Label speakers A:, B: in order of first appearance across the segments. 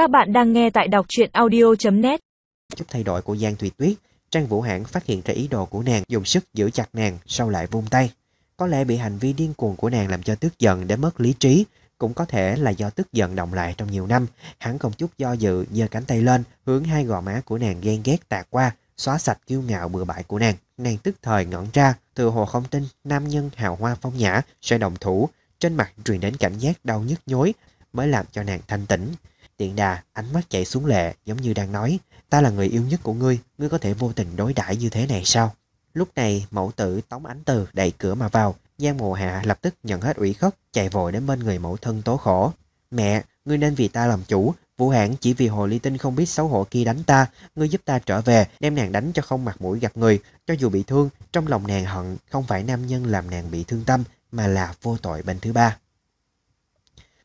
A: Các bạn đang nghe tại đọc truyện audio.net
B: Chút thay đổi của Giang Thùy Tuyết, Trang Vũ Hãn phát hiện ra ý đồ của nàng dùng sức giữ chặt nàng sau lại vung tay. Có lẽ bị hành vi điên cuồng của nàng làm cho tức giận để mất lý trí, cũng có thể là do tức giận động lại trong nhiều năm. Hắn không chút do dự giơ cánh tay lên, hướng hai gò má của nàng ghen ghét tạt qua, xóa sạch kiêu ngạo bừa bãi của nàng. Nàng tức thời ngẩn ra, từ hồ không tin nam nhân hào hoa phong nhã sẽ đồng thủ, trên mặt truyền đến cảm giác đau nhức nhối mới làm cho nàng thanh tĩnh. Tiện đà, ánh mắt chạy xuống lệ giống như đang nói, ta là người yêu nhất của ngươi, ngươi có thể vô tình đối đãi như thế này sao? Lúc này, mẫu tử Tống Ánh Từ đẩy cửa mà vào, Giang Mộ Hạ lập tức nhận hết ủy khất chạy vội đến bên người mẫu thân tố khổ. Mẹ, ngươi nên vì ta làm chủ, Vũ Hãn chỉ vì hồ ly tinh không biết xấu hổ kia đánh ta, ngươi giúp ta trở về, đem nàng đánh cho không mặt mũi gặp người, cho dù bị thương, trong lòng nàng hận không phải nam nhân làm nàng bị thương tâm, mà là vô tội bên thứ ba.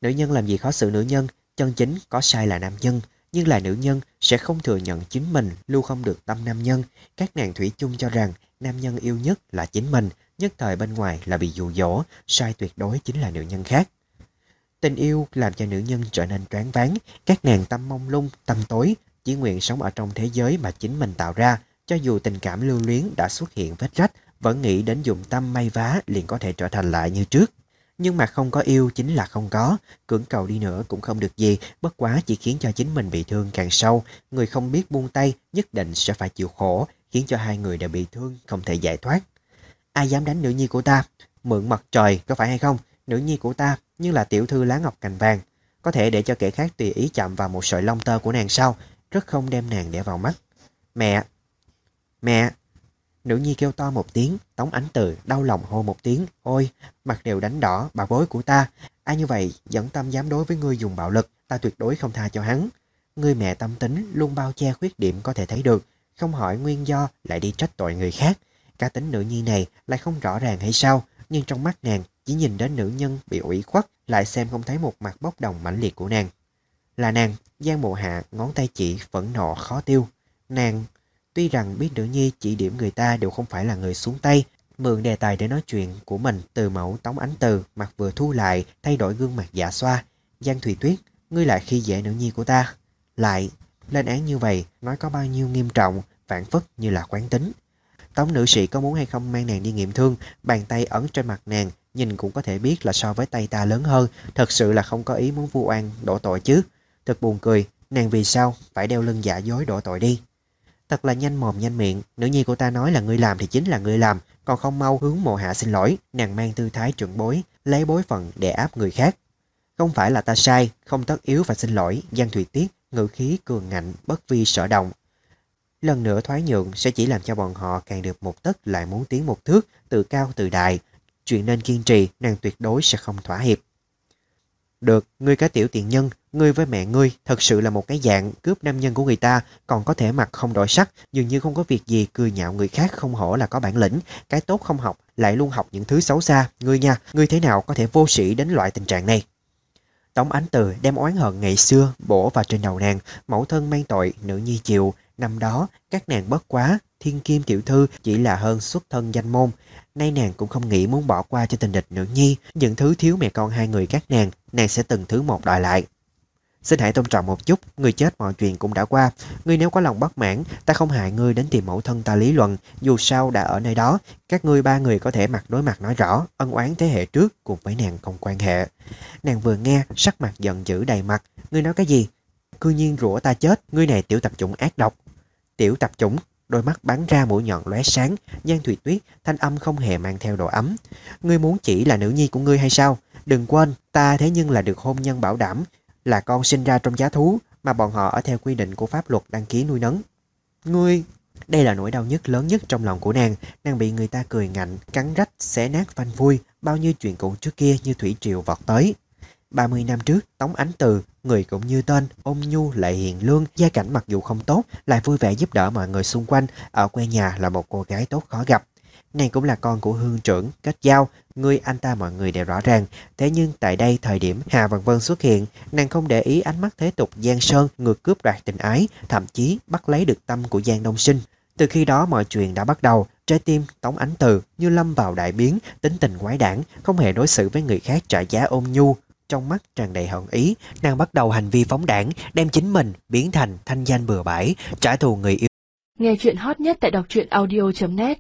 B: Nữ nhân làm gì khó xử nữ nhân, chân chính có sai là nam nhân, nhưng là nữ nhân sẽ không thừa nhận chính mình lưu không được tâm nam nhân. Các nàng thủy chung cho rằng nam nhân yêu nhất là chính mình, nhất thời bên ngoài là bị dụ dỗ, sai tuyệt đối chính là nữ nhân khác. Tình yêu làm cho nữ nhân trở nên choáng váng, các nàng tâm mông lung, tâm tối, chỉ nguyện sống ở trong thế giới mà chính mình tạo ra, cho dù tình cảm lưu luyến đã xuất hiện vết rách, vẫn nghĩ đến dùng tâm may vá liền có thể trở thành lại như trước. Nhưng mà không có yêu chính là không có, cưỡng cầu đi nữa cũng không được gì, bất quá chỉ khiến cho chính mình bị thương càng sâu. Người không biết buông tay nhất định sẽ phải chịu khổ, khiến cho hai người đều bị thương, không thể giải thoát. Ai dám đánh nữ nhi của ta? Mượn mặt trời, có phải hay không? Nữ nhi của ta, như là tiểu thư lá ngọc cành vàng. Có thể để cho kẻ khác tùy ý chạm vào một sợi lông tơ của nàng sau, rất không đem nàng để vào mắt. Mẹ! Mẹ! Nữ nhi kêu to một tiếng, Tống Ánh Từ đau lòng hô một tiếng, ôi, mặt đều đánh đỏ, bà bối của ta. Ai như vậy, dẫn tâm dám đối với ngươi dùng bạo lực, ta tuyệt đối không tha cho hắn. Ngươi mẹ tâm tính luôn bao che khuyết điểm có thể thấy được, không hỏi nguyên do lại đi trách tội người khác. Cá tính nữ nhi này lại không rõ ràng hay sao, nhưng trong mắt nàng chỉ nhìn đến nữ nhân bị ủy khuất, lại xem không thấy một mặt bốc đồng mãnh liệt của nàng. Là nàng, Giang Mộ Hạ ngón tay chỉ phẫn nộ khó tiêu. Nàng Tuy rằng biết nữ nhi chỉ điểm người ta đều không phải là người xuống tay, mượn đề tài để nói chuyện của mình từ mẫu tống ánh từ, mặt vừa thu lại, thay đổi gương mặt dạ xoa. Giang Thùy Tuyết, ngươi lại khi dễ nữ nhi của ta. Lại, lên án như vậy, nói có bao nhiêu nghiêm trọng, phản phất như là quán tính. Tống nữ sĩ có muốn hay không mang nàng đi nghiệm thương, bàn tay ấn trên mặt nàng, nhìn cũng có thể biết là so với tay ta lớn hơn, thật sự là không có ý muốn vu oan, đổ tội chứ. Thật buồn cười, nàng vì sao phải đeo lưng giả dối đổ tội đi. Thật là nhanh mồm nhanh miệng, nữ nhi của ta nói là ngươi làm thì chính là ngươi làm, còn không mau hướng mộ hạ xin lỗi, nàng mang tư thái trưởng bối, lấy bối phận để áp người khác. Không phải là ta sai, không tất yếu và xin lỗi, Giang thủy Tiết, ngự khí cường ngạnh, bất vi sở động. Lần nữa thoái nhượng sẽ chỉ làm cho bọn họ càng được một tấc lại muốn tiến một thước, tự cao tự đại. Chuyện nên kiên trì, nàng tuyệt đối sẽ không thỏa hiệp. Được, ngươi cái tiểu tiện nhân, ngươi với mẹ ngươi thật sự là một cái dạng cướp nam nhân của người ta, còn có thể mặt không đổi sắc, dường như không có việc gì cười nhạo người khác không hổ là có bản lĩnh, cái tốt không học, lại luôn học những thứ xấu xa. Ngươi nha, ngươi thế nào có thể vô sĩ đến loại tình trạng này? Tống Ánh Từ đem oán hận ngày xưa bổ vào trên đầu nàng, mẫu thân mang tội, nữ nhi chịu. Năm đó, các nàng bất quá, thiên kim tiểu thư chỉ là hơn xuất thân danh môn, Nay nàng cũng không nghĩ muốn bỏ qua cho tình địch nữ nhi, những thứ thiếu mẹ con hai người các nàng, nàng sẽ từng thứ một đòi lại. Xin hãy tôn trọng một chút, người chết mọi chuyện cũng đã qua. Ngươi nếu có lòng bất mãn, ta không hại ngươi đến tìm mẫu thân ta lý luận. Dù sao đã ở nơi đó, các ngươi ba người có thể mặt đối mặt nói rõ, ân oán thế hệ trước cùng với nàng không quan hệ. Nàng vừa nghe, sắc mặt giận dữ đầy mặt. Ngươi nói cái gì? Cư nhiên rủa ta chết, ngươi này tiểu tập chủng ác độc. Tiểu tập chủng, Đôi mắt bắn ra mũi nhọn lóe sáng, Giang thủy Tuyết, thanh âm không hề mang theo độ ấm. Ngươi muốn chỉ là nữ nhi của ngươi hay sao? Đừng quên, ta thế nhưng là được hôn nhân bảo đảm, là con sinh ra trong giá thú, mà bọn họ ở theo quy định của pháp luật đăng ký nuôi nấng. Ngươi... Đây là nỗi đau nhất lớn nhất trong lòng của nàng, nàng bị người ta cười ngạnh, cắn rách, xé nát phanh vui, bao nhiêu chuyện cũ trước kia như thủy triều vọt tới. 30 năm trước, Tống Ánh Từ, người cũng như tên, ôm nhu lại hiền lương, gia cảnh mặc dù không tốt, lại vui vẻ giúp đỡ mọi người xung quanh, ở quê nhà là một cô gái tốt khó gặp. Nàng cũng là con của hương trưởng, kết giao, người anh ta mọi người đều rõ ràng. Thế nhưng tại đây thời điểm Hà Văn Vân xuất hiện, nàng không để ý ánh mắt thế tục Giang Sơn ngược cướp đoạt tình ái, thậm chí bắt lấy được tâm của Giang Đông Sinh. Từ khi đó mọi chuyện đã bắt đầu, trái tim Tống Ánh Từ như lâm vào đại biến, tính tình quái đản, không hề đối xử với người khác trả giá ôm nhu, trong mắt tràn đầy hận ý, nàng bắt đầu hành vi phóng đảng, đem chính mình biến thành thanh danh bừa bãi, trả thù người yêu.
A: Nghe chuyện hot nhất tại đọc truyện audio.net